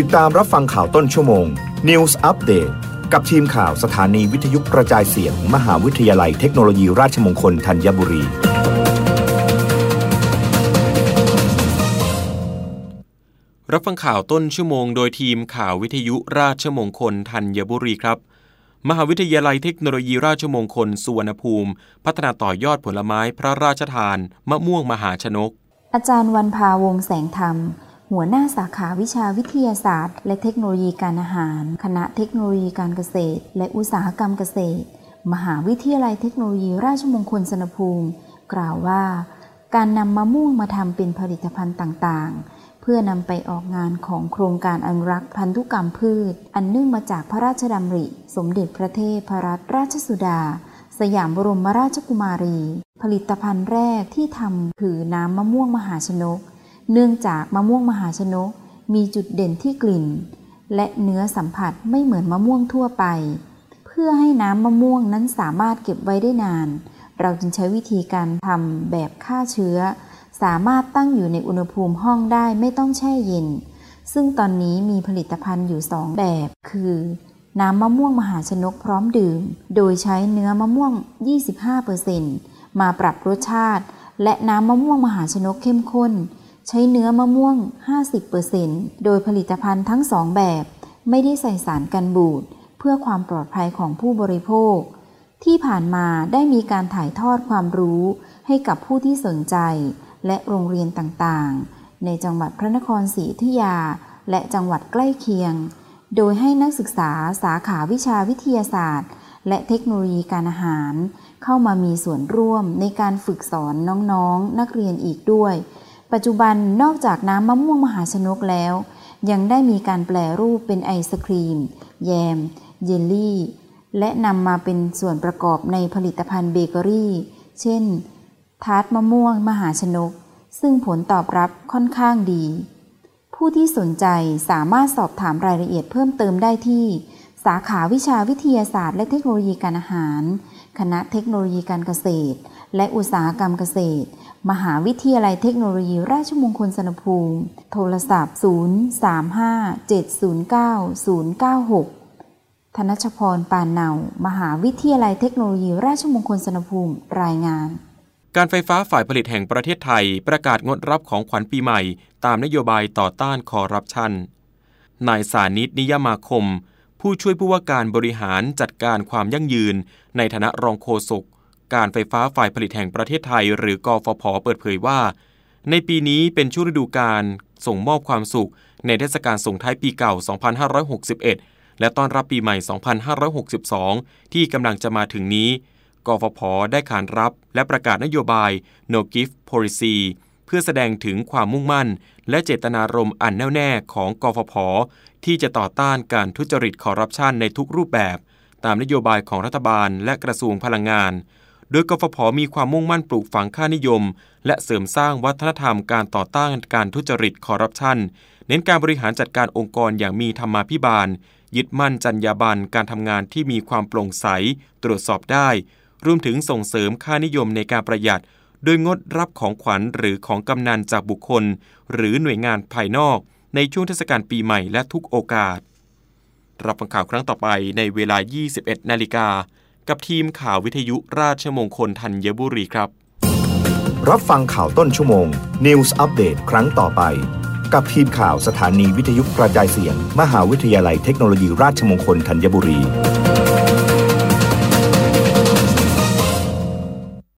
ติดตามรับฟังข่าวต้นชั่วโมง News Update กับทีมข่าวสถานีวิทยุกระจายเสียง มหาวิทยาลัยเทคโนโลยีราชมงคลธัญบุรี รับฟังข่าวต้นชั่วโมง โดยทีมข่าววิทยุราชมงคลธัญบุรีครับ มหาวิทยาลัยเทคโนโลยีราชมงคลสุวรรณภูมิ พัฒนาต่อยอดผลไม้พระราชทาน มะม่วงมหาชนก อาจารย์วันพาวงแสงธรรม หัวหน้าสาขาวิชาวิทยาศาสตร์ และเทคโนโลยีการอาหาร คณะเทคโนโลยีการเกษตร และอุตสาหกรรมเกษตร มหาวิทยาลัยเทคโนโลยีราชมงคลสนภูมิ กล่าวว่า การนำมะม่วงมาทำเป็นผลิตภัณฑ์ต่างๆ เพื่อนำไปออกงานของโครงการอนุรักษ์พันธุกรรมพืช อันเนื่องมาจากพระราชดำริ สมเด็จพระเทพรัตนราชสุดา สยามบรมราชกุมารี ผลิตภัณฑ์แรกที่ทำคือน้ำมะม่วงมหาชนก เนื่องจากมะม่วงมหาชนกมีจุดเด่นที่กลิ่น และเนื้อสัมผัสไม่เหมือนมะม่วงทั่วไป เพื่อให้น้ำมะม่วงนั้นสามารถเก็บไว้ได้นาน เราจึงใช้วิธีการทำแบบฆ่าเชื้อ สามารถตั้งอยู่ในอุณหภูมิห้องได้ไม่ต้องแช่เย็น ซึ่งตอนนี้มีผลิตภัณฑ์อยู่สองแบบ คือ น้ำมะม่วงมหาชนกพร้อมดื่ม โดยใช้เนื้อมะม่วง 25%มาปรับรสชาติ และน้ำมะม่วงมหาชนกเข้มข้น ใช้เนื้อมะม่วง 50%โดยผลิตภัณฑ์ทั้งสองแบบ ไม่ได้ใส่สารกันบูด เพื่อความปลอดภัยของผู้บริโภค ที่ผ่านมาได้มีการถ่ายทอดความรู้ให้กับผู้ที่สนใจ และโรงเรียนต่างๆ ในจังหวัดพระนครศรีอยุธยา และจังหวัดใกล้เคียง โดยให้นักศึกษาสาขาวิชาวิทยาศาสตร์ และเทคโนโลยีการอาหาร เข้ามามีส่วนร่วมในการฝึกสอนน้องๆนักเรียนอีกด้วย ปัจจุบันนอกจากน้ำมะม่วงมหาชนกแล้ว ยังได้มีการแปลรูปเป็นไอศครีม แยม เยลลี่ และนำมาเป็นส่วนประกอบในผลิตภัณฑ์เบเกอรี่ เช่น ทาร์ตมะม่วงมหาชนก ซึ่งผลตอบรับค่อนข้างดี ผู้ที่สนใจสามารถสอบถามรายละเอียดเพิ่มเติมได้ที่ สาขาวิชาวิทยาศาสตร์ และเทคโนโลยีการอาหาร คณะเทคโนโลยีการเกษตร และอุตสาหกรรมเกษตร มหาวิทยาลัยเทคโนโลยีราชมงคลสนภูมิ โทรศัพท์ 035-709-096 ธนชพรปานเนามหาวิทยาลัยเทคโนโลยีราชมงคลสนภูมิ รายงานการไฟฟ้าฝ่ายผลิตแห่งประเทศไทยประกาศงดรับของขวัญปีใหม่ ตามนโยบายต่อต้านคอร์รัปชัน นายสานิตนิยมาคม ผู้ช่วยผู้ว่าการบริหารจัดการความยั่งยืน ในฐานะรองโฆษก การไฟฟ้าฝ่ายผลิตแห่งประเทศไทย หรือกฟผ เปิดเผยว่า ในปีนี้เป็นช่วงฤดูการส่งมอบความสุข ในเทศกาลส่งท้ายปีเก่า 2561 และต้อนรับปีใหม่ 2562 ที่กำลังจะมาถึงนี้ กฟผ ได้ขานรับ และประกาศนโยบาย No Gift Policy เพื่อแสดงถึงความมุ่งมั่น และเจตนารมณ์อันแน่วแน่ของกฟผ ที่จะต่อต้านการทุจริตคอร์รัปชันในทุกรูปแบบ ตามนโยบายของรัฐบาลและกระทรวงพลังงาน โดยกฟผมีความมุ่งมั่นปลูกฝังค่านิยม และเสริมสร้างวัฒนธรรมการต่อต้านการทุจริตคอร์รัปชัน เน้นการบริหารจัดการองค์กรอย่างมีธรรมาภิบาล ยึดมั่นจรรยาบรรณการทำงานที่มีความโปร่งใส ตรวจสอบได้ รวมถึงส่งเสริมค่านิยมในการประหยัด โดยงดรับของขวัญหรือของกำนันจากบุคคล หรือหน่วยงานภายนอก ในช่วงเทศกาลปีใหม่และทุกโอกาส รับฟังข่าวครั้งต่อไปในเวลา 21 นาฬิกา กับทีมข่าววิทยุราชมงคลธัญบุรีครับ รับฟังข่าวต้นชั่วโมง News อัปเดตครั้งต่อไป กับทีมข่าวสถานีวิทยุกระจายเสียง มหาวิทยาลัยเทคโนโลยีราชมงคลธัญบุรี